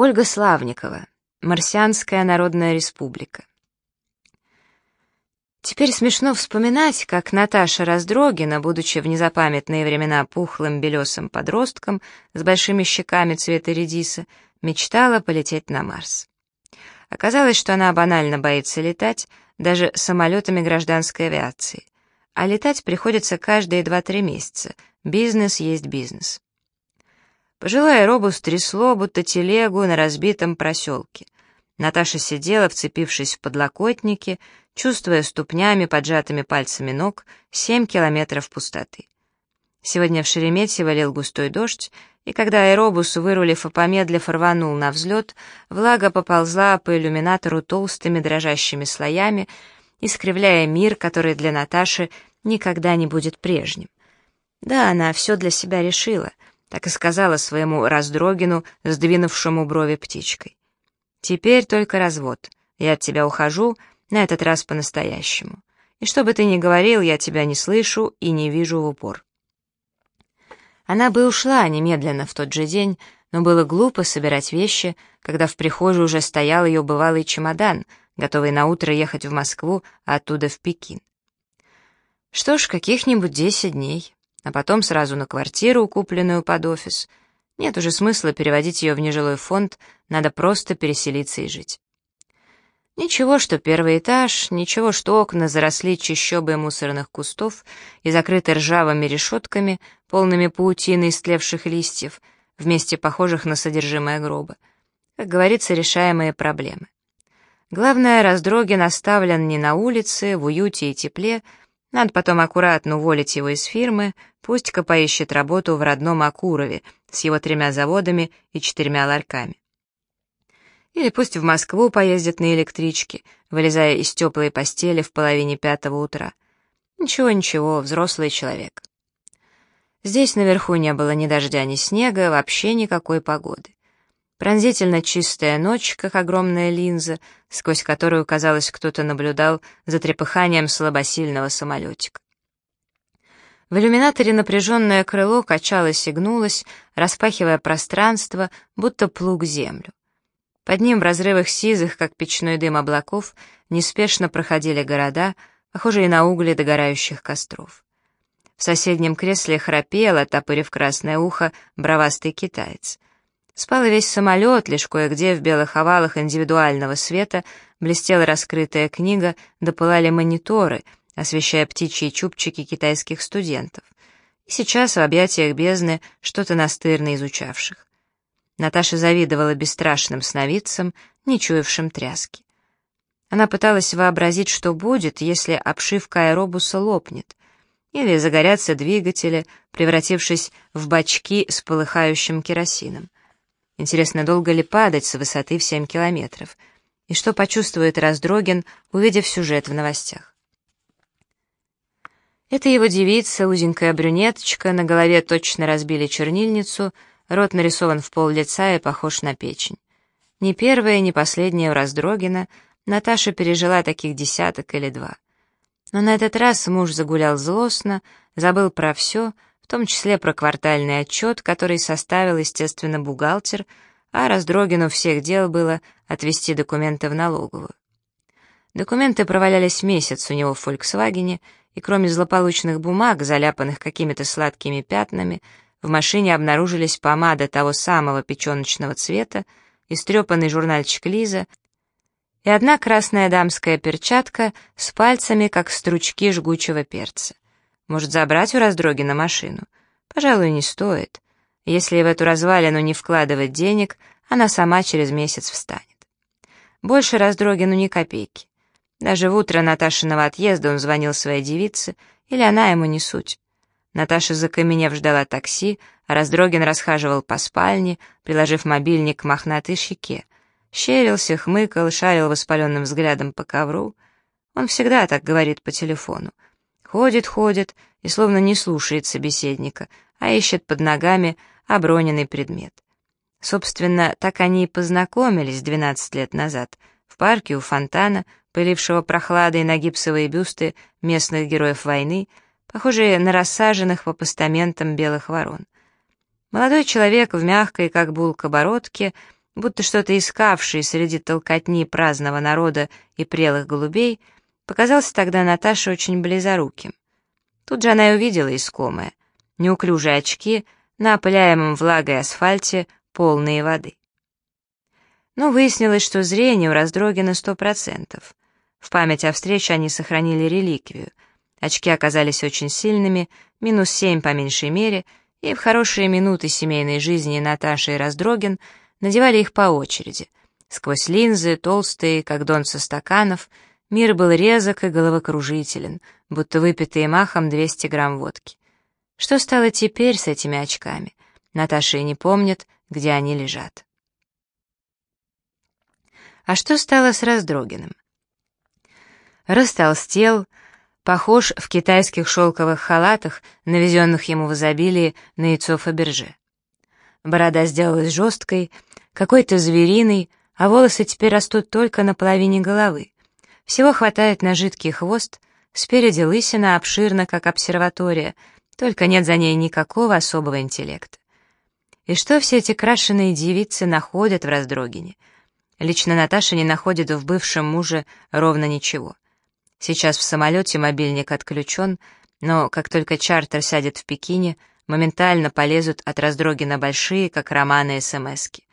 Ольга Славникова. Марсианская народная республика. Теперь смешно вспоминать, как Наташа Раздрогина, будучи в незапамятные времена пухлым белесым подростком с большими щеками цвета редиса, мечтала полететь на Марс. Оказалось, что она банально боится летать, даже самолетами гражданской авиации. А летать приходится каждые 2-3 месяца. Бизнес есть бизнес. Пожилая робус трясло, будто телегу на разбитом проселке. Наташа сидела, вцепившись в подлокотники, чувствуя ступнями, поджатыми пальцами ног, семь километров пустоты. Сегодня в Шереметьево валил густой дождь, и когда аэробус, вырулив и помедлив, рванул на взлет, влага поползла по иллюминатору толстыми дрожащими слоями, искривляя мир, который для Наташи никогда не будет прежним. Да, она все для себя решила, так и сказала своему раздрогину, сдвинувшему брови птичкой. «Теперь только развод. Я от тебя ухожу, на этот раз по-настоящему. И что бы ты ни говорил, я тебя не слышу и не вижу в упор». Она бы ушла немедленно в тот же день, но было глупо собирать вещи, когда в прихожей уже стоял ее бывалый чемодан, готовый на утро ехать в Москву, а оттуда в Пекин. Что ж, каких-нибудь десять дней, а потом сразу на квартиру, купленную под офис. Нет уже смысла переводить ее в нежилой фонд, надо просто переселиться и жить. Ничего, что первый этаж, ничего, что окна заросли чащобой мусорных кустов и закрыты ржавыми решетками, полными паутины истлевших листьев, вместе похожих на содержимое гроба. Как говорится, решаемые проблемы. Главное, Раздрогин оставлен не на улице, в уюте и тепле, надо потом аккуратно уволить его из фирмы, пусть-ка поищет работу в родном Акурове с его тремя заводами и четырьмя ларьками. Или пусть в Москву поездит на электричке, вылезая из теплой постели в половине пятого утра. Ничего-ничего, взрослый человек. Здесь наверху не было ни дождя, ни снега, вообще никакой погоды. Пронзительно чистая ночь, как огромная линза, сквозь которую, казалось, кто-то наблюдал за трепыханием слабосильного самолетика. В иллюминаторе напряженное крыло качалось и гнулось, распахивая пространство, будто плуг землю. Под ним в разрывах сизых, как печной дым облаков, неспешно проходили города, похожие на угли догорающих костров. В соседнем кресле храпел, отопырив красное ухо, бровастый китаец. Спал весь самолет, лишь кое-где в белых овалах индивидуального света блестела раскрытая книга, допылали мониторы, освещая птичьи чубчики китайских студентов. И сейчас в объятиях бездны что-то настырно изучавших. Наташа завидовала бесстрашным сновидцам, не чуявшим тряски. Она пыталась вообразить, что будет, если обшивка аэробуса лопнет, или загорятся двигатели, превратившись в бачки с полыхающим керосином. Интересно, долго ли падать с высоты в 7 километров? И что почувствует Раздрогин, увидев сюжет в новостях? Это его девица, узенькая брюнеточка, на голове точно разбили чернильницу — Рот нарисован в пол лица и похож на печень. Ни первая, ни последняя у Раздрогина Наташа пережила таких десяток или два. Но на этот раз муж загулял злостно, забыл про все, том числе про квартальный отчет, который составил, естественно, бухгалтер, а Раздрогину всех дел было отвести документы в налоговую. Документы провалялись месяц у него в «Фольксвагене», и кроме злополучных бумаг, заляпанных какими-то сладкими пятнами, в машине обнаружились помада того самого печеночного цвета, истрепанный журнальчик Лиза и одна красная дамская перчатка с пальцами, как стручки жгучего перца. Может, забрать у Раздрогина машину? Пожалуй, не стоит. Если в эту развалину не вкладывать денег, она сама через месяц встанет. Больше Раздрогину ни копейки. Даже в утро Наташиного отъезда он звонил своей девице, или она ему не суть. Наташа, закаменев, ждала такси, а Раздрогин расхаживал по спальне, приложив мобильник к мохнатой щеке. Щерился, хмыкал, шарил воспаленным взглядом по ковру. Он всегда так говорит по телефону. Ходит, ходит и словно не слушает собеседника, а ищет под ногами оброненный предмет. Собственно, так они и познакомились 12 лет назад, в парке у фонтана, пылившего прохладой на гипсовые бюсты местных героев войны, похожие на рассаженных по постаментам белых ворон. Молодой человек в мягкой, как булка, бородке будто что-то искавший среди толкотни праздного народа и прелых голубей, показался тогда Наташе очень близоруким. Тут же она и увидела искомое. Неуклюжие очки на опыляемом влагой асфальте, полные воды. Но выяснилось, что зрение у Раздрогина сто процентов. В память о встрече они сохранили реликвию. Очки оказались очень сильными, минус семь по меньшей мере, и в хорошие минуты семейной жизни Наташи и Раздрогин надевали их по очереди. Сквозь линзы, толстые, как дон со стаканов, мир был резок и головокружителен, будто выпитые махом 200 грамм водки. Что стало теперь с этими очками? Наташа и не помнит, где они лежат. А что стало с Раздрогиным? Растолстел, похож в китайских шелковых халатах, навезенных ему в изобилии на яйцо Фаберже. Борода сделалась жесткой, какой-то звериной, а волосы теперь растут только на половине головы. Всего хватает на жидкий хвост, спереди лысина обширна, как обсерватория, только нет за ней никакого особого интеллекта. И что все эти крашеные девицы находят в Раздрогине? Лично Наташа не находит в бывшем муже ровно ничего — Сейчас в самолете мобильник отключен, но как только чартер сядет в Пекине, моментально полезут от Раздрогина большие, как романы СМСки.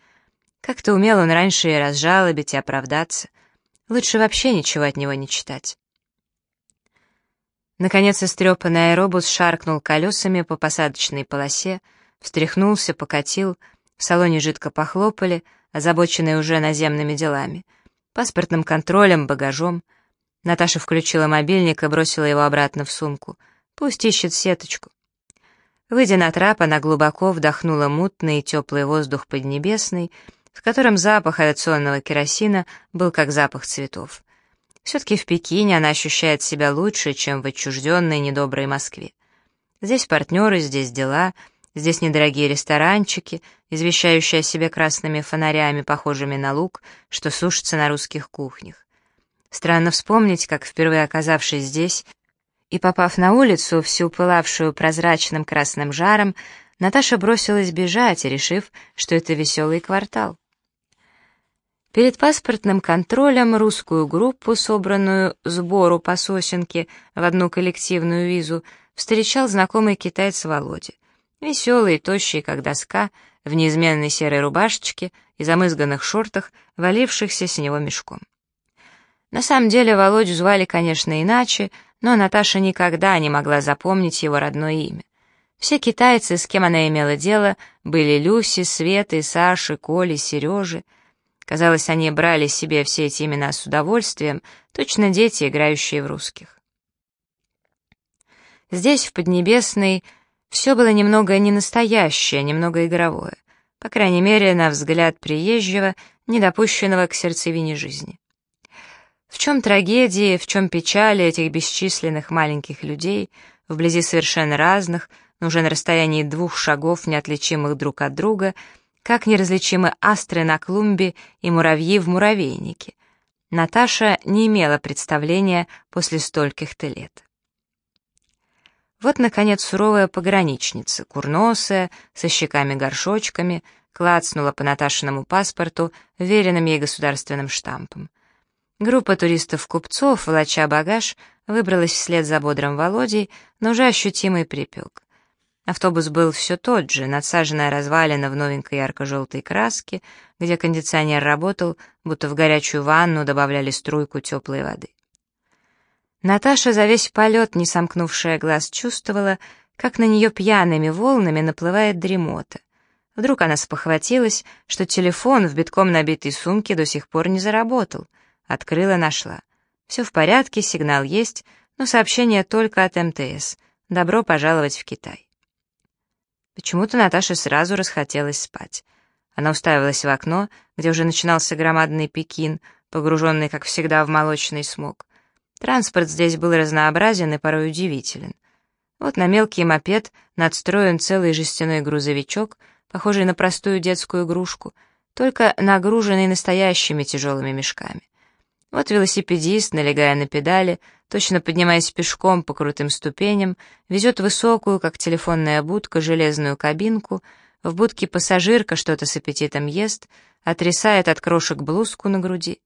Как-то умел он раньше и разжалобить, и оправдаться. Лучше вообще ничего от него не читать. Наконец истрепанный аэробус шаркнул колесами по посадочной полосе, встряхнулся, покатил, в салоне жидко похлопали, озабоченные уже наземными делами, паспортным контролем, багажом — Наташа включила мобильник и бросила его обратно в сумку. Пусть ищет сеточку. Выйдя на трап, она глубоко вдохнула мутный и теплый воздух поднебесный, в котором запах авиационного керосина был как запах цветов. Все-таки в Пекине она ощущает себя лучше, чем в отчужденной недоброй Москве. Здесь партнеры, здесь дела, здесь недорогие ресторанчики, извещающие о себе красными фонарями, похожими на лук, что сушится на русских кухнях. Странно вспомнить, как, впервые оказавшись здесь и попав на улицу, всю пылавшую прозрачным красным жаром, Наташа бросилась бежать, решив, что это веселый квартал. Перед паспортным контролем русскую группу, собранную сбору по сосенке в одну коллективную визу, встречал знакомый китаец Володя. Веселый, тощий, как доска, в неизменной серой рубашечке и замызганных шортах, валившихся с него мешком. На самом деле Володю звали, конечно, иначе, но Наташа никогда не могла запомнить его родное имя. Все китайцы, с кем она имела дело, были Люси, Светы, Саши, Коли, Сережи. Казалось, они брали себе все эти имена с удовольствием, точно дети, играющие в русских. Здесь, в Поднебесной, все было немного ненастоящее, немного игровое, по крайней мере, на взгляд приезжего, недопущенного к сердцевине жизни. В чем трагедия, в чем печаль этих бесчисленных маленьких людей, вблизи совершенно разных, но уже на расстоянии двух шагов, неотличимых друг от друга, как неразличимы астры на клумбе и муравьи в муравейнике. Наташа не имела представления после стольких-то лет. Вот, наконец, суровая пограничница, курносая, со щеками-горшочками, клацнула по Наташиному паспорту, веренным ей государственным штампом. Группа туристов-купцов, волоча багаж, выбралась вслед за бодрым Володей, но уже ощутимый припек. Автобус был все тот же, надсаженная развалина в новенькой ярко-желтой краске, где кондиционер работал, будто в горячую ванну добавляли струйку теплой воды. Наташа за весь полет, не сомкнувшая глаз, чувствовала, как на нее пьяными волнами наплывает дремота. Вдруг она спохватилась, что телефон в битком набитой сумке до сих пор не заработал — Открыла, нашла. Все в порядке, сигнал есть, но сообщение только от МТС. Добро пожаловать в Китай. Почему-то Наташе сразу расхотелось спать. Она уставилась в окно, где уже начинался громадный Пекин, погруженный, как всегда, в молочный смог. Транспорт здесь был разнообразен и порой удивителен. Вот на мелкий мопед надстроен целый жестяной грузовичок, похожий на простую детскую игрушку, только нагруженный настоящими тяжелыми мешками. Вот велосипедист, налегая на педали, точно поднимаясь пешком по крутым ступеням, везет высокую, как телефонная будка, железную кабинку, В будке пассажирка что-то с аппетитом ест, отрисает от крошек блузку на груди.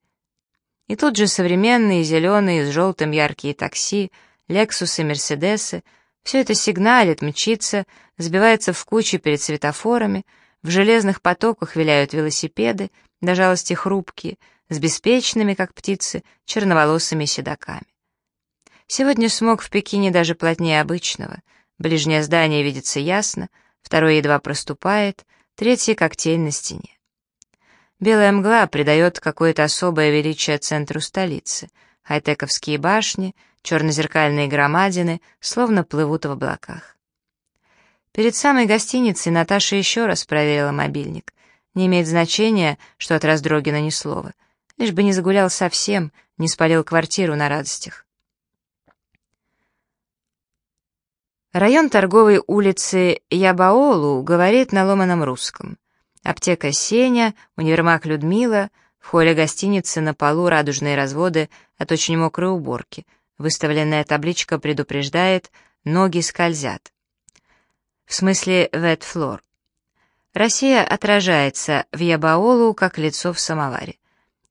И тут же современные зеленые с желтым яркие такси, Лексусы, Мерседесы — все это сигналит, мчится, сбивается в кучи перед светофорами, в железных потоках виляют велосипеды, до жалости хрупкие, с беспечными, как птицы, черноволосыми седаками. Сегодня смог в Пекине даже плотнее обычного. Ближнее здание видится ясно, второе едва проступает, третье — как тень на стене. Белая мгла придает какое-то особое величие центру столицы. Хайтековские башни, чернозеркальные громадины словно плывут в облаках. Перед самой гостиницей Наташа еще раз проверила мобильник. Не имеет значения, что от Раздрогина ни слова. Лишь бы не загулял совсем, не спалил квартиру на радостях. Район торговой улицы Ябаолу говорит на ломаном русском. Аптека Сеня, универмаг Людмила, в холле гостиницы на полу радужные разводы от очень мокрой уборки. Выставленная табличка предупреждает «ноги скользят». В смысле wet floor. Россия отражается в Ябаолу, как лицо в самоваре.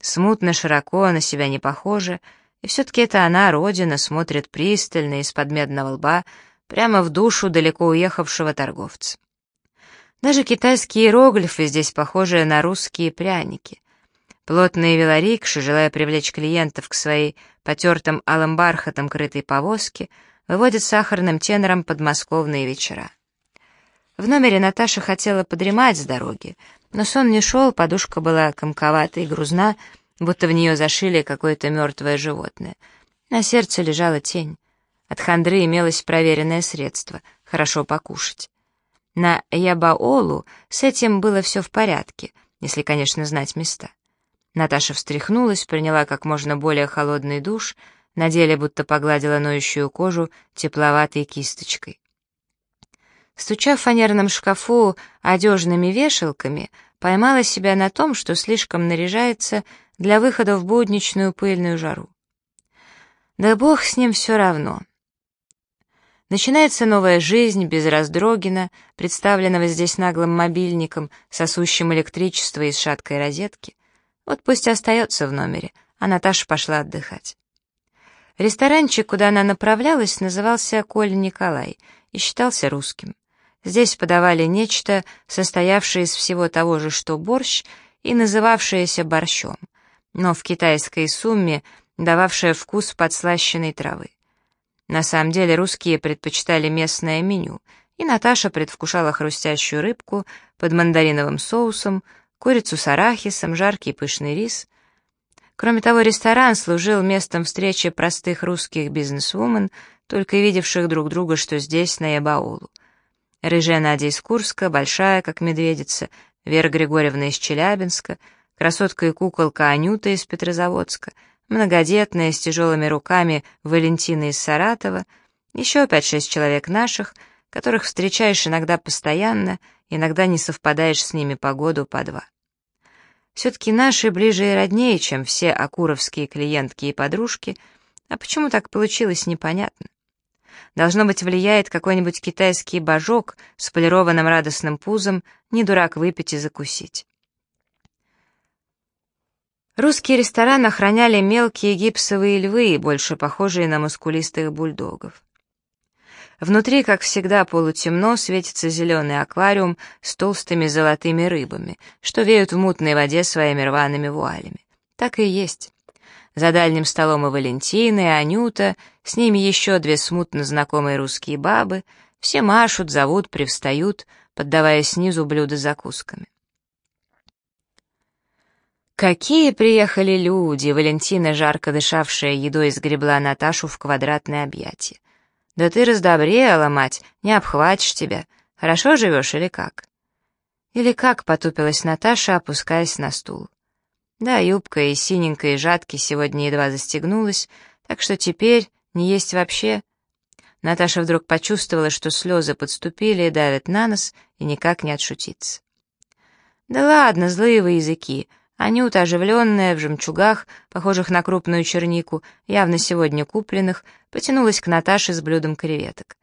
Смутно, широко, на себя не похоже, и все-таки это она, родина, смотрит пристально из-под медного лба, прямо в душу далеко уехавшего торговца. Даже китайские иероглифы здесь похожи на русские пряники. Плотные велорикши, желая привлечь клиентов к своей потертым алым бархатом крытой повозке, выводят сахарным тенором подмосковные вечера. В номере Наташа хотела подремать с дороги, но сон не шел, подушка была комковата и грузна, будто в нее зашили какое-то мертвое животное. На сердце лежала тень. От хандры имелось проверенное средство — хорошо покушать. На Ябаолу с этим было все в порядке, если, конечно, знать места. Наташа встряхнулась, приняла как можно более холодный душ, на деле будто погладила ноющую кожу тепловатой кисточкой. Стуча в фанерном шкафу одежными вешалками, поймала себя на том, что слишком наряжается для выхода в будничную пыльную жару. Да бог с ним все равно. Начинается новая жизнь без Раздрогина, представленного здесь наглым мобильником, сосущим электричество из шаткой розетки. Вот пусть остается в номере, а Наташа пошла отдыхать. Ресторанчик, куда она направлялась, назывался «Коля Николай» и считался русским. Здесь подавали нечто, состоявшее из всего того же, что борщ, и называвшееся борщом, но в китайской сумме дававшее вкус подслащенной травы. На самом деле русские предпочитали местное меню, и Наташа предвкушала хрустящую рыбку под мандариновым соусом, курицу с арахисом, жаркий пышный рис. Кроме того, ресторан служил местом встречи простых русских бизнесвумен, только видевших друг друга, что здесь, на Ябаулу. Рыжая Надя из Курска, большая, как медведица, Вера Григорьевна из Челябинска, красотка и куколка Анюта из Петрозаводска — многодетная, с тяжелыми руками Валентина из Саратова, еще пять-шесть человек наших, которых встречаешь иногда постоянно, иногда не совпадаешь с ними по году по два. Все-таки наши ближе и роднее, чем все акуровские клиентки и подружки, а почему так получилось, непонятно. Должно быть, влияет какой-нибудь китайский божок с полированным радостным пузом, не дурак выпить и закусить. Русский ресторан охраняли мелкие гипсовые львы, больше похожие на мускулистых бульдогов. Внутри, как всегда, полутемно, светится зеленый аквариум с толстыми золотыми рыбами, что веют в мутной воде своими рваными вуалями. Так и есть. За дальним столом и Валентина, и Анюта, с ними еще две смутно знакомые русские бабы, все машут, зовут, привстают, поддавая снизу блюда закусками. Какие приехали люди! Валентина, жарко дышавшая едой, сгребла Наташу в квадратное объятие. Да ты раздобрела, мать, не обхватишь тебя. Хорошо живешь или как? Или как, потупилась Наташа, опускаясь на стул. Да, юбка и синенькая, и жатки сегодня едва застегнулась, так что теперь не есть вообще. Наташа вдруг почувствовала, что слезы подступили и давят на нос, и никак не отшутиться. «Да ладно, злые вы языки, Анюта, оживленная, в жемчугах, похожих на крупную чернику, явно сегодня купленных, потянулась к Наташе с блюдом креветок.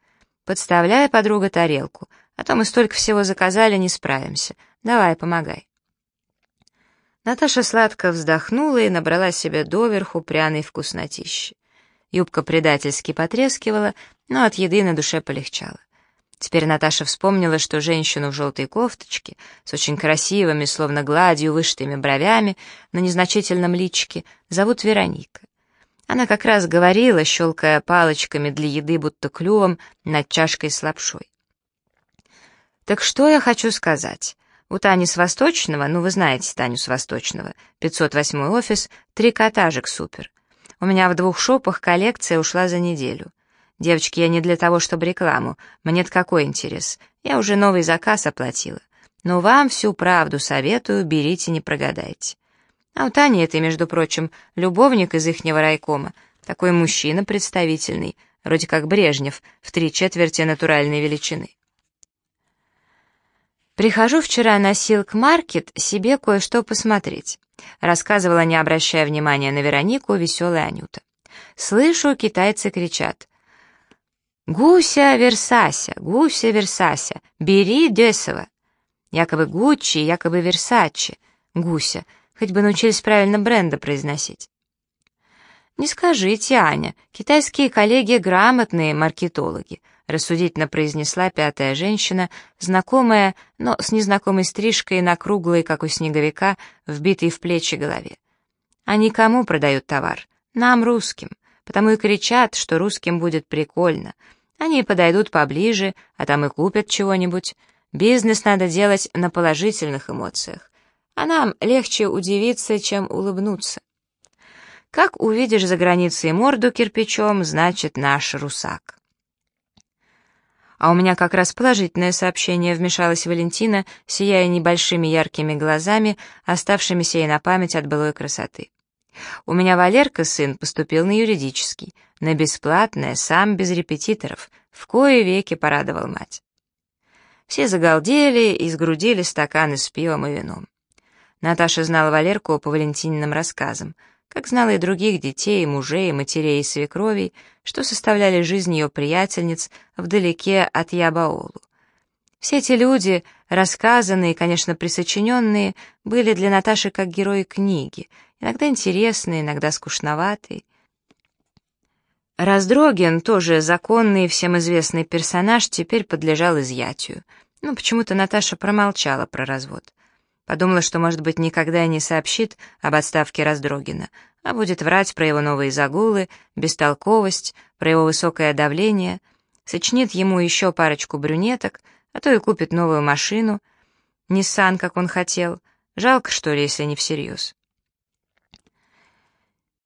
«Подставляй, подруга, тарелку, А то мы столько всего заказали, не справимся. Давай, помогай». Наташа сладко вздохнула и набрала себе доверху пряной вкуснотищи. Юбка предательски потрескивала, но от еды на душе полегчало. Теперь Наташа вспомнила, что женщину в желтой кофточке, с очень красивыми, словно гладью, вышитыми бровями, на незначительном личике, зовут Вероника. Она как раз говорила, щелкая палочками для еды, будто клювом, над чашкой с лапшой. «Так что я хочу сказать? У Тани с Восточного, ну вы знаете Таню с Восточного, 508 офис, трикотажик супер. У меня в двух шопах коллекция ушла за неделю. Девочки, я не для того, чтобы рекламу, мне-то какой интерес, я уже новый заказ оплатила. Но вам всю правду советую, берите, не прогадайте. А у Тани это, между прочим, любовник из ихнего райкома, такой мужчина представительный, вроде как Брежнев, в три четверти натуральной величины. Прихожу вчера на Силк Маркет себе кое-что посмотреть. Рассказывала, не обращая внимания на Веронику, веселая Анюта. Слышу, китайцы кричат. «Гуся Версася, Гуся Версася, бери десово!» Якобы Гуччи, якобы Версачи. Гуся, хоть бы научились правильно бренда произносить. «Не скажите, Аня, китайские коллеги грамотные маркетологи», рассудительно произнесла пятая женщина, знакомая, но с незнакомой стрижкой на круглой, как у снеговика, вбитой в плечи голове. Они кому продают товар? Нам, русским. Потому и кричат, что русским будет прикольно. Они подойдут поближе, а там и купят чего-нибудь. Бизнес надо делать на положительных эмоциях. А нам легче удивиться, чем улыбнуться. Как увидишь за границей морду кирпичом, значит наш русак. А у меня как раз положительное сообщение, вмешалась Валентина, сияя небольшими яркими глазами, оставшимися ей на память от былой красоты. У меня Валерка, сын, поступил на юридический, на бесплатное, сам без репетиторов, в кое веки порадовал мать. Все загалдели и сгрудили стаканы с пивом и вином. Наташа знала Валерку по Валентининым рассказам, как знала и других детей, мужей, матерей и свекровей, что составляли жизнь ее приятельниц вдалеке от Ябаолу. Все эти люди, рассказанные, конечно, присочиненные, были для Наташи как герои книги, иногда интересные, иногда скучноватые. Раздрогин, тоже законный всем известный персонаж, теперь подлежал изъятию. Но почему-то Наташа промолчала про развод. Подумала, что, может быть, никогда не сообщит об отставке Раздрогина, а будет врать про его новые загулы, бестолковость, про его высокое давление, сочинит ему еще парочку брюнеток, а то и купит новую машину, Ниссан, как он хотел. Жалко, что ли, если не всерьез.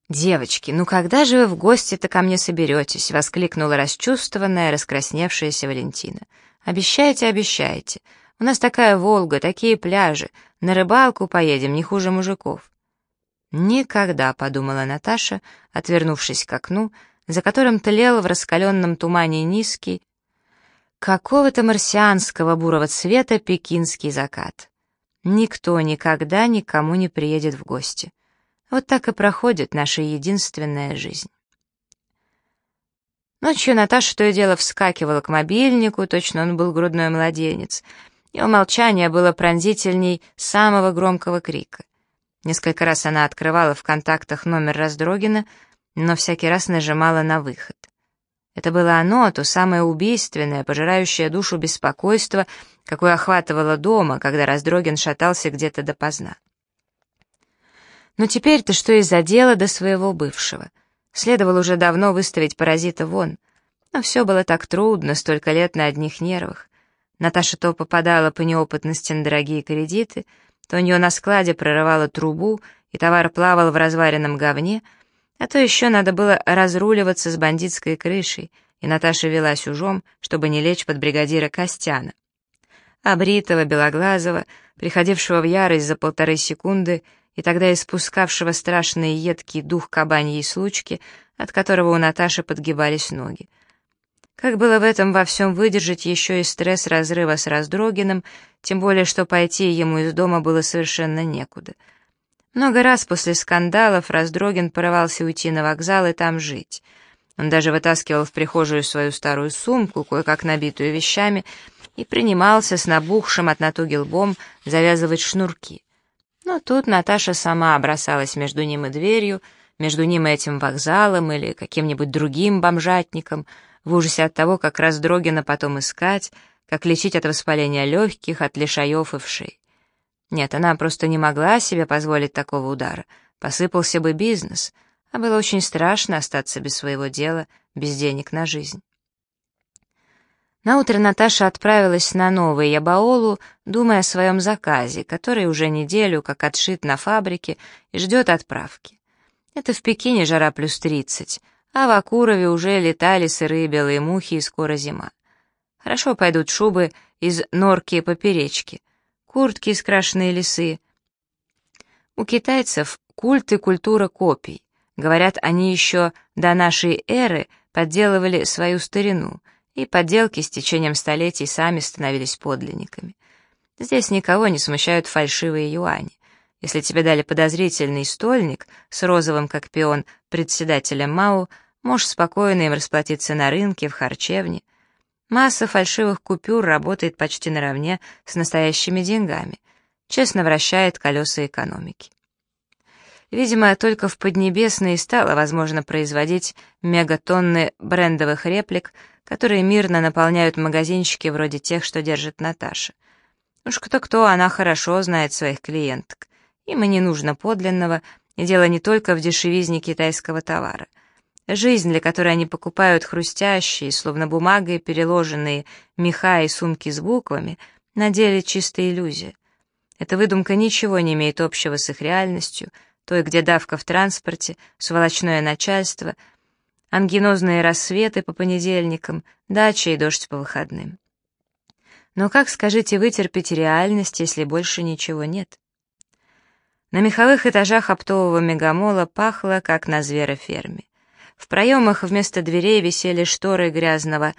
«Девочки, ну когда же вы в гости-то ко мне соберетесь?» — воскликнула расчувствованная, раскрасневшаяся Валентина. «Обещайте, обещайте. У нас такая Волга, такие пляжи. На рыбалку поедем, не хуже мужиков». «Никогда», — подумала Наташа, отвернувшись к окну, за которым тлел в раскаленном тумане низкий, какого-то марсианского бурого цвета пекинский закат. Никто никогда никому не приедет в гости. Вот так и проходит наша единственная жизнь. Ночью Наташа то и дело вскакивала к мобильнику, точно он был грудной младенец — его молчание было пронзительней самого громкого крика. Несколько раз она открывала в контактах номер Раздрогина, но всякий раз нажимала на выход. Это было оно, то самое убийственное, пожирающее душу беспокойство, какое охватывало дома, когда Раздрогин шатался где-то допоздна. Но теперь-то что из-за дела до своего бывшего? Следовало уже давно выставить паразита вон. Но все было так трудно, столько лет на одних нервах. Наташа то попадала по неопытности на дорогие кредиты, то у нее на складе прорывала трубу, и товар плавал в разваренном говне, а то еще надо было разруливаться с бандитской крышей, и Наташа велась ужом, чтобы не лечь под бригадира Костяна. Обритого, белоглазого, приходившего в ярость за полторы секунды и тогда испускавшего страшный едкий дух кабаньей случки, от которого у Наташи подгибались ноги. Как было в этом во всем выдержать еще и стресс разрыва с Раздрогиным, тем более, что пойти ему из дома было совершенно некуда. Много раз после скандалов Раздрогин порывался уйти на вокзал и там жить. Он даже вытаскивал в прихожую свою старую сумку, кое-как набитую вещами, и принимался с набухшим от натуги лбом завязывать шнурки. Но тут Наташа сама бросалась между ним и дверью, между ним и этим вокзалом или каким-нибудь другим бомжатником, в ужасе от того, как Раздрогина потом искать, как лечить от воспаления легких, от лишаев и вшей. Нет, она просто не могла себе позволить такого удара. Посыпался бы бизнес, а было очень страшно остаться без своего дела, без денег на жизнь. Наутро Наташа отправилась на новый Ябаолу, думая о своем заказе, который уже неделю как отшит на фабрике и ждет отправки. Это в Пекине жара плюс тридцать, а в Акурове уже летали сырые белые мухи и скоро зима. Хорошо пойдут шубы из норки и поперечки, куртки из крашеные лисы. У китайцев культ и культура копий. Говорят, они еще до нашей эры подделывали свою старину — и подделки с течением столетий сами становились подлинниками. Здесь никого не смущают фальшивые юани. Если тебе дали подозрительный стольник с розовым, как пион, председателем МАУ, можешь спокойно им расплатиться на рынке, в харчевне. Масса фальшивых купюр работает почти наравне с настоящими деньгами, честно вращает колеса экономики. Видимо, только в Поднебесной стало возможно производить мегатонны брендовых реплик, которые мирно наполняют магазинчики вроде тех, что держит Наташа. Уж кто-кто, она хорошо знает своих клиенток. Им и не нужно подлинного, и дело не только в дешевизне китайского товара. Жизнь, для которой они покупают хрустящие, словно бумагой переложенные меха и сумки с буквами, на деле чистая иллюзия. Эта выдумка ничего не имеет общего с их реальностью — той, где давка в транспорте, сволочное начальство, ангинозные рассветы по понедельникам, дача и дождь по выходным. Но как, скажите, вытерпеть реальность, если больше ничего нет? На меховых этажах оптового мегамола пахло, как на звероферме. В проемах вместо дверей висели шторы грязного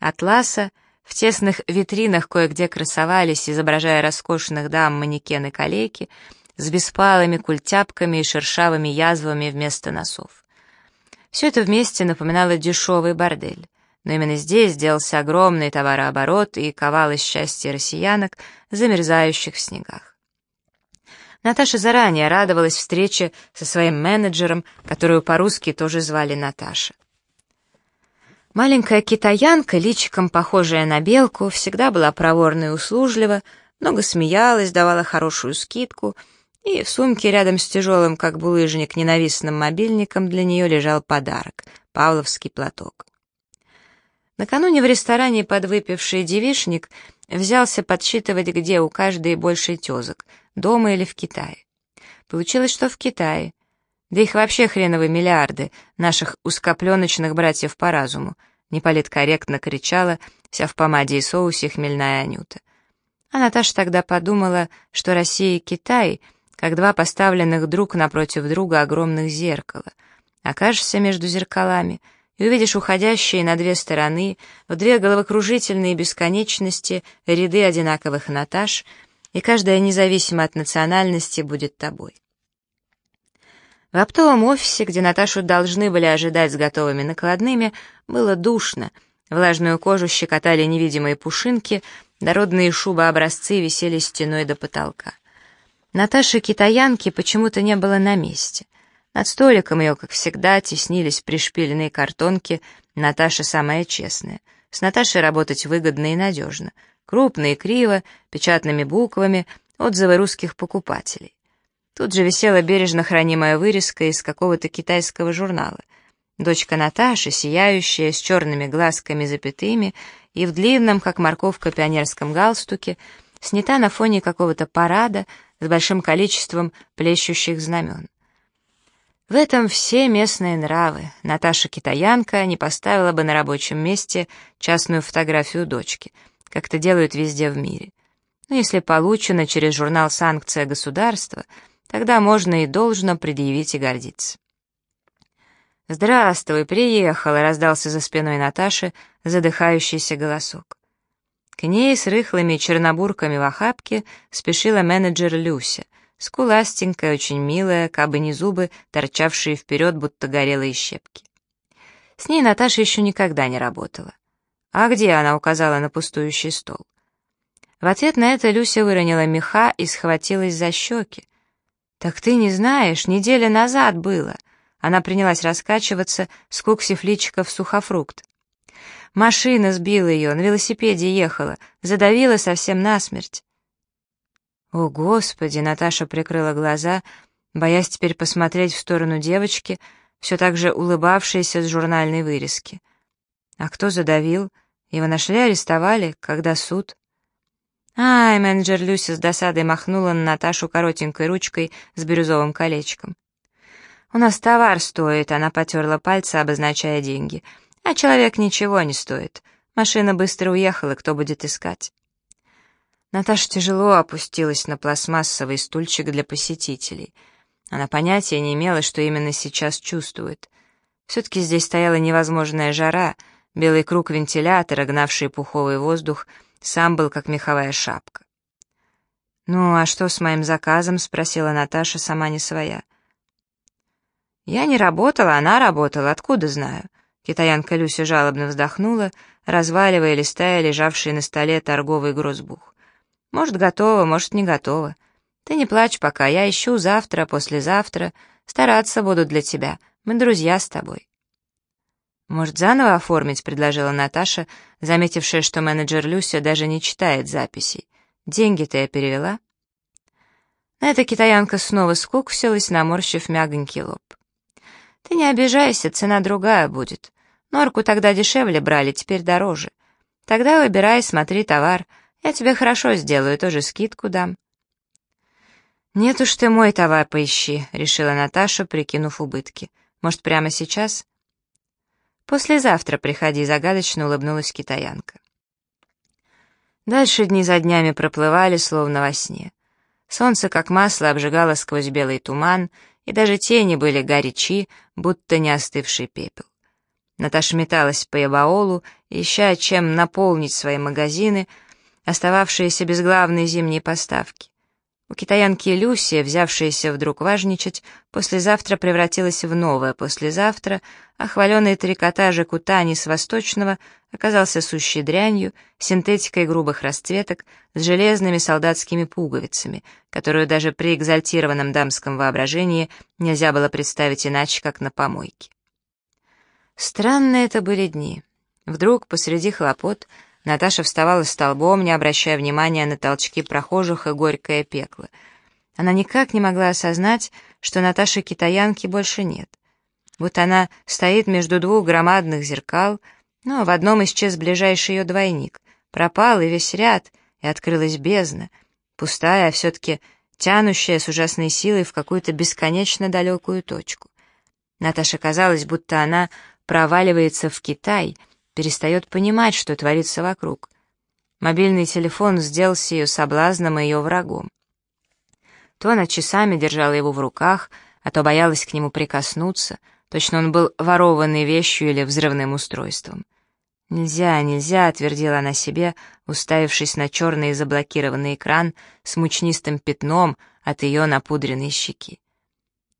атласа, в тесных витринах кое-где красовались, изображая роскошных дам, манекены-калеки, с беспалыми культяпками и шершавыми язвами вместо носов. Все это вместе напоминало дешевый бордель. Но именно здесь сделался огромный товарооборот и ковалось счастье россиянок, замерзающих в снегах. Наташа заранее радовалась встрече со своим менеджером, которую по-русски тоже звали Наташа. Маленькая китаянка, личиком похожая на белку, всегда была проворна и услужлива, много смеялась, давала хорошую скидку — и в сумке рядом с тяжелым, как булыжник, ненавистным мобильником для нее лежал подарок — павловский платок. Накануне в ресторане подвыпивший девишник взялся подсчитывать, где у каждой больше тезок, дома или в Китае. Получилось, что в Китае. Да их вообще хреновые миллиарды, наших узкопленочных братьев по разуму, неполиткорректно кричала, вся в помаде и соусе хмельная Анюта. А Наташа тогда подумала, что Россия и Китай — как два поставленных друг напротив друга огромных зеркала. Окажешься между зеркалами и увидишь уходящие на две стороны, в две головокружительные бесконечности ряды одинаковых Наташ, и каждая независимо от национальности будет тобой. В оптовом офисе, где Наташу должны были ожидать с готовыми накладными, было душно, влажную кожу щекотали невидимые пушинки, дородные шубы-образцы висели стеной до потолка. Наташи-китаянки почему-то не было на месте. Над столиком ее, как всегда, теснились пришпиленные картонки «Наташа самая честная». С Наташей работать выгодно и надежно. Крупно и криво, печатными буквами, отзывы русских покупателей. Тут же висела бережно хранимая вырезка из какого-то китайского журнала. Дочка Наташи, сияющая, с черными глазками запятыми и в длинном, как морковка, пионерском галстуке, снята на фоне какого-то парада, с большим количеством плещущих знамен. В этом все местные нравы. Наташа-китаянка не поставила бы на рабочем месте частную фотографию дочки, как это делают везде в мире. Но если получено через журнал «Санкция государства», тогда можно и должно предъявить и гордиться. «Здравствуй, приехала», — раздался за спиной Наташи задыхающийся голосок. К ней с рыхлыми чернобурками в охапке спешила менеджер Люся, скуластенькая, очень милая, кабы не зубы, торчавшие вперед, будто горелые щепки. С ней Наташа еще никогда не работала. «А где?» — она указала на пустующий стол. В ответ на это Люся выронила меха и схватилась за щеки. «Так ты не знаешь, неделя назад было!» Она принялась раскачиваться, скуксив личико в сухофрукт. Машина сбила ее, на велосипеде ехала, задавила совсем насмерть. «О, Господи!» — Наташа прикрыла глаза, боясь теперь посмотреть в сторону девочки, все так же улыбавшейся с журнальной вырезки. «А кто задавил? Его нашли, арестовали? Когда суд?» «Ай!» — менеджер Люся с досадой махнула на Наташу коротенькой ручкой с бирюзовым колечком. «У нас товар стоит», — она потерла пальцы, обозначая деньги. «А человек ничего не стоит. Машина быстро уехала, кто будет искать?» Наташа тяжело опустилась на пластмассовый стульчик для посетителей. Она понятия не имела, что именно сейчас чувствует. Все-таки здесь стояла невозможная жара, белый круг вентилятора, гнавший пуховый воздух — сам был как меховая шапка. «Ну, а что с моим заказом?» — спросила Наташа, сама не своя. «Я не работала, она работала, откуда знаю?» Китаянка Люся жалобно вздохнула, разваливая листая лежавший на столе торговый грозбух. «Может, готово, может, не готово. Ты не плачь пока, я ищу завтра, послезавтра. Стараться буду для тебя, мы друзья с тобой». «Может, заново оформить?» — предложила Наташа, заметившая, что менеджер Люся даже не читает записей. «Деньги-то я перевела?» На это китаянка снова скуксилась, наморщив мягонький лоб. «Ты не обижайся, цена другая будет. Норку тогда дешевле брали, теперь дороже. Тогда выбирай, смотри товар. Я тебе хорошо сделаю, тоже скидку дам». «Нет уж ты мой товар поищи», — решила Наташа, прикинув убытки. «Может, прямо сейчас?» «Послезавтра приходи», — загадочно улыбнулась китаянка. Дальше дни за днями проплывали, словно во сне. Солнце, как масло, обжигало сквозь белый туман, и даже тени были горячи, будто не остывший пепел. Наташа металась по Ябаолу, ища, чем наполнить свои магазины, остававшиеся без главной зимней поставки. У китаянки Люси, взявшаяся вдруг важничать, послезавтра превратилась в новое послезавтра, а хваленый трикотажик у Тани с Восточного оказался сущей дрянью, синтетикой грубых расцветок с железными солдатскими пуговицами, которую даже при экзальтированном дамском воображении нельзя было представить иначе, как на помойке. Странные это были дни. Вдруг посреди хлопот — Наташа вставала столбом, не обращая внимания на толчки прохожих и горькое пекло. Она никак не могла осознать, что Наташи китаянки больше нет. Вот она стоит между двух громадных зеркал, но в одном исчез ближайший ее двойник. Пропал и весь ряд, и открылась бездна, пустая, а все-таки тянущая с ужасной силой в какую-то бесконечно далекую точку. Наташе казалось, будто она проваливается в Китай — перестает понимать, что творится вокруг. Мобильный телефон сделался ее соблазном и ее врагом. То она часами держала его в руках, а то боялась к нему прикоснуться, точно он был ворованной вещью или взрывным устройством. «Нельзя, нельзя», — твердила она себе, уставившись на черный заблокированный экран с мучнистым пятном от ее напудренной щеки.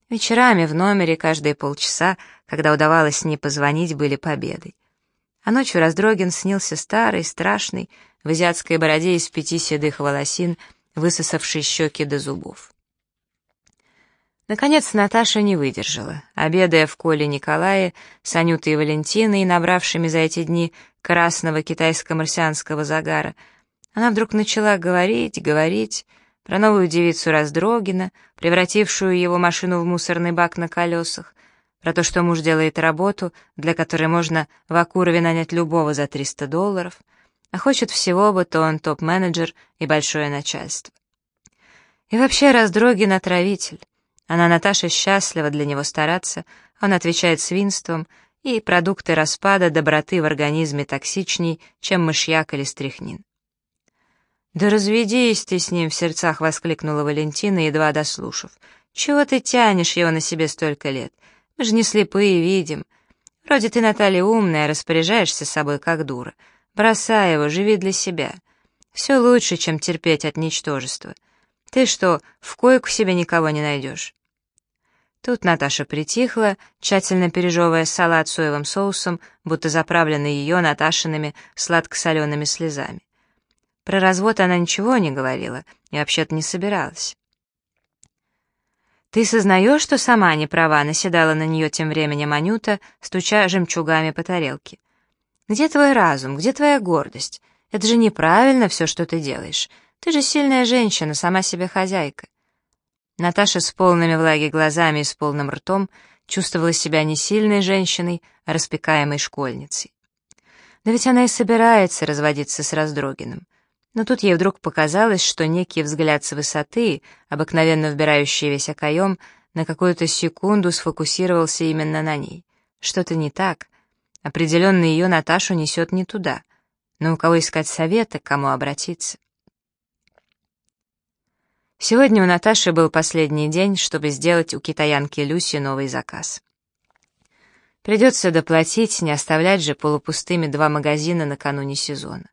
Вечерами в номере каждые полчаса, когда удавалось не позвонить, были победой а ночью Раздрогин снился старый, страшный, в азиатской бороде из пяти седых волосин, высосавший щеки до зубов. Наконец Наташа не выдержала. Обедая в Коле Николае с Анютой и Валентиной, набравшими за эти дни красного китайско-марсианского загара, она вдруг начала говорить, говорить про новую девицу Раздрогина, превратившую его машину в мусорный бак на колесах, про то, что муж делает работу, для которой можно в Акурове нанять любого за 300 долларов, а хочет всего бы, то он топ-менеджер и большое начальство. И вообще Раздрогин отравитель. Она, Наташа, счастлива для него стараться, он отвечает свинством, и продукты распада доброты в организме токсичней, чем мышьяк или стряхнин. «Да разведись ты с ним!» — в сердцах воскликнула Валентина, едва дослушав. «Чего ты тянешь его на себе столько лет? Мы же не слепые, видим. Вроде ты, Наталья, умная, распоряжаешься собой как дура. Бросай его, живи для себя. Все лучше, чем терпеть от ничтожества. Ты что, в койку себе никого не найдешь?» Тут Наташа притихла, тщательно пережевывая салат соевым соусом, будто заправленный ее Наташиными сладко-солеными слезами. Про развод она ничего не говорила и вообще-то не собиралась. «Ты сознаешь, что сама не права?» — наседала на нее тем временем Анюта, стуча жемчугами по тарелке. «Где твой разум? Где твоя гордость? Это же неправильно все, что ты делаешь. Ты же сильная женщина, сама себе хозяйка». Наташа с полными влаги глазами и с полным ртом чувствовала себя не сильной женщиной, а распекаемой школьницей. Да ведь она и собирается разводиться с Раздрогиным. Но тут ей вдруг показалось, что некий взгляд с высоты, обыкновенно вбирающий весь окоем, на какую-то секунду сфокусировался именно на ней. Что-то не так. Определенно ее Наташу несет не туда. Но у кого искать совета, к кому обратиться? Сегодня у Наташи был последний день, чтобы сделать у китаянки Люси новый заказ. Придется доплатить, не оставлять же полупустыми два магазина накануне сезона.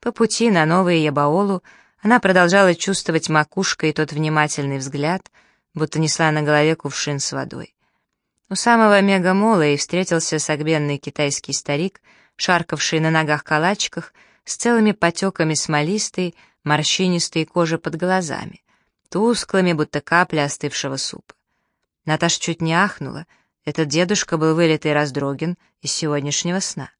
По пути на новые Ябаолу она продолжала чувствовать макушкой тот внимательный взгляд, будто несла на голове кувшин с водой. У самого мегамола и встретился согбенный китайский старик, шаркавший на ногах-калачиках, с целыми потеками смолистой, морщинистой кожи под глазами, тусклыми, будто капли остывшего супа. Наташа чуть не ахнула, этот дедушка был вылитый раздрогин из сегодняшнего сна.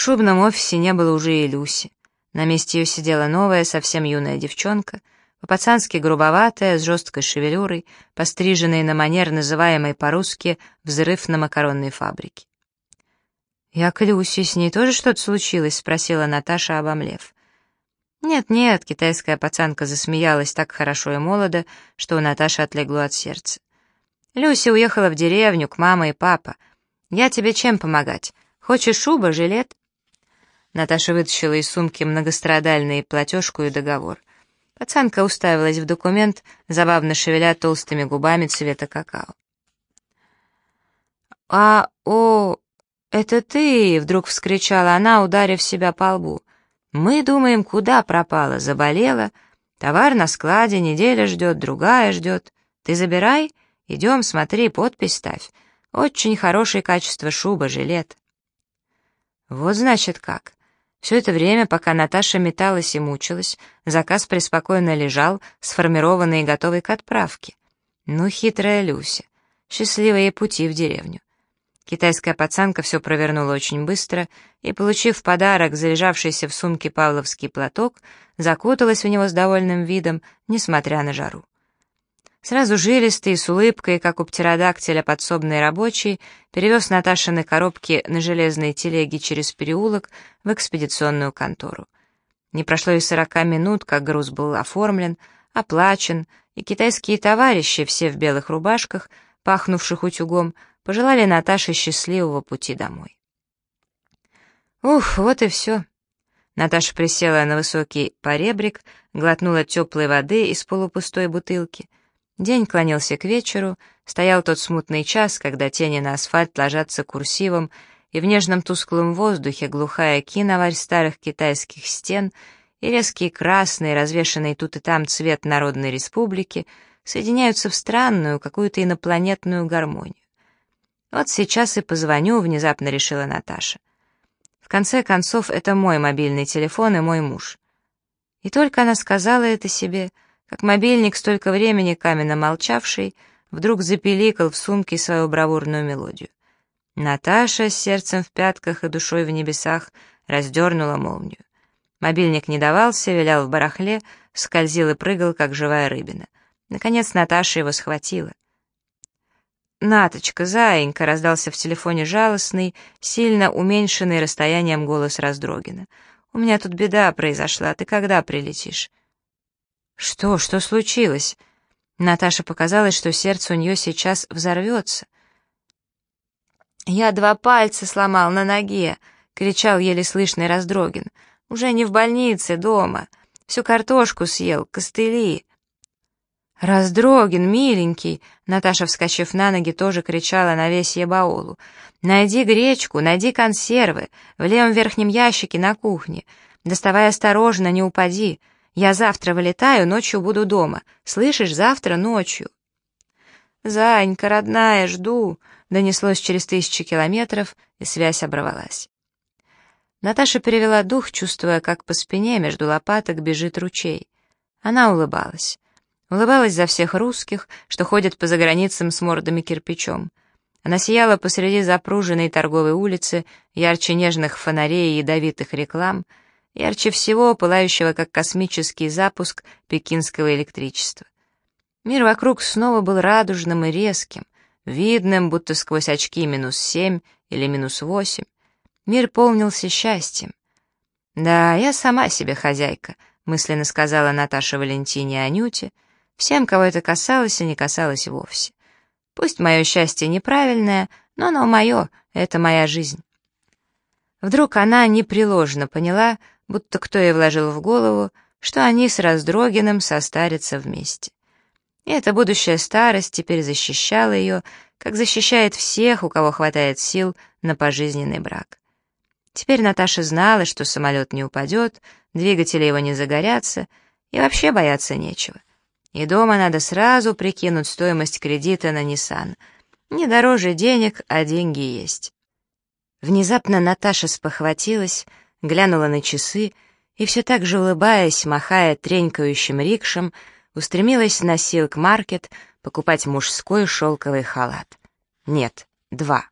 В шубном офисе не было уже и Люси. На месте ее сидела новая, совсем юная девчонка, по-пацански грубоватая, с жесткой шевелюрой, постриженной на манер, называемой по-русски «взрыв на макаронной фабрике». «Я к Люси, с ней тоже что-то случилось?» — спросила Наташа, обомлев. «Нет-нет», — китайская пацанка засмеялась так хорошо и молодо, что у Наташи отлегло от сердца. «Люся уехала в деревню к маме и папа. Я тебе чем помогать? Хочешь шуба, жилет?» Наташа вытащила из сумки многострадальный платежку и договор. Пацанка уставилась в документ, забавно шевеля толстыми губами цвета какао. «А, о, это ты!» — вдруг вскричала она, ударив себя по лбу. «Мы думаем, куда пропала, заболела. Товар на складе, неделя ждет, другая ждет. Ты забирай, идем, смотри, подпись ставь. Очень хорошее качество шуба, жилет». «Вот значит как. Все это время, пока Наташа металась и мучилась, заказ преспокойно лежал, сформированный и готовый к отправке. Ну, хитрая Люся. Счастливые пути в деревню. Китайская пацанка все провернула очень быстро и, получив в подарок залежавшийся в сумке павловский платок, закуталась в него с довольным видом, несмотря на жару. Сразу жилистый, с улыбкой, как у птеродактиля подсобный рабочий, перевез Наташины коробки на железной телеге через переулок в экспедиционную контору. Не прошло и сорока минут, как груз был оформлен, оплачен, и китайские товарищи, все в белых рубашках, пахнувших утюгом, пожелали Наташе счастливого пути домой. Ух, вот и все. Наташа присела на высокий поребрик, глотнула теплой воды из полупустой бутылки — День клонился к вечеру, стоял тот смутный час, когда тени на асфальт ложатся курсивом, и в нежном тусклом воздухе глухая киноварь старых китайских стен и резкий красный, развешанный тут и там цвет Народной Республики соединяются в странную, какую-то инопланетную гармонию. «Вот сейчас и позвоню», — внезапно решила Наташа. В конце концов, это мой мобильный телефон и мой муж. И только она сказала это себе — как мобильник, столько времени каменно молчавший, вдруг запеликал в сумке свою бравурную мелодию. Наташа с сердцем в пятках и душой в небесах раздернула молнию. Мобильник не давался, вилял в барахле, скользил и прыгал, как живая рыбина. Наконец Наташа его схватила. «Наточка, заинька!» — раздался в телефоне жалостный, сильно уменьшенный расстоянием голос Раздрогина. «У меня тут беда произошла, ты когда прилетишь?» «Что? Что случилось?» Наташе показалось, что сердце у нее сейчас взорвется. «Я два пальца сломал на ноге!» — кричал еле слышный Раздрогин. «Уже не в больнице, дома. Всю картошку съел, костыли». «Раздрогин, миленький!» — Наташа, вскочив на ноги, тоже кричала на весь ебаолу. «Найди гречку, найди консервы, в левом верхнем ящике на кухне. Доставай осторожно, не упади. Я завтра вылетаю, ночью буду дома. Слышишь, завтра ночью». «Занька, родная, жду!» донеслось через тысячи километров, и связь оборвалась. Наташа перевела дух, чувствуя, как по спине между лопаток бежит ручей. Она улыбалась. Улыбалась за всех русских, что ходят по заграницам с мордами кирпичом. Она сияла посреди запруженной торговой улицы, ярче нежных фонарей и ядовитых реклам, ярче всего пылающего, как космический запуск пекинского электричества. Мир вокруг снова был радужным и резким, видным, будто сквозь очки минус семь или минус восемь. Мир полнился счастьем. «Да, я сама себе хозяйка», — мысленно сказала Наташа Валентине Анюте, всем, кого это касалось и не касалось вовсе. «Пусть мое счастье неправильное, но оно мое, это моя жизнь». Вдруг она непреложно поняла, будто кто ей вложил в голову, что они с Раздрогиным состарятся вместе. И эта будущая старость теперь защищала ее, как защищает всех, у кого хватает сил на пожизненный брак. Теперь Наташа знала, что самолет не упадет, двигатели его не загорятся, и вообще бояться нечего. И дома надо сразу прикинуть стоимость кредита на Nissan. Не дороже денег, а деньги есть. Внезапно Наташа спохватилась, глянула на часы и все так же улыбаясь, махая тренькающим рикшем, устремилась на Силк-маркет покупать мужской шелковый халат. Нет, два.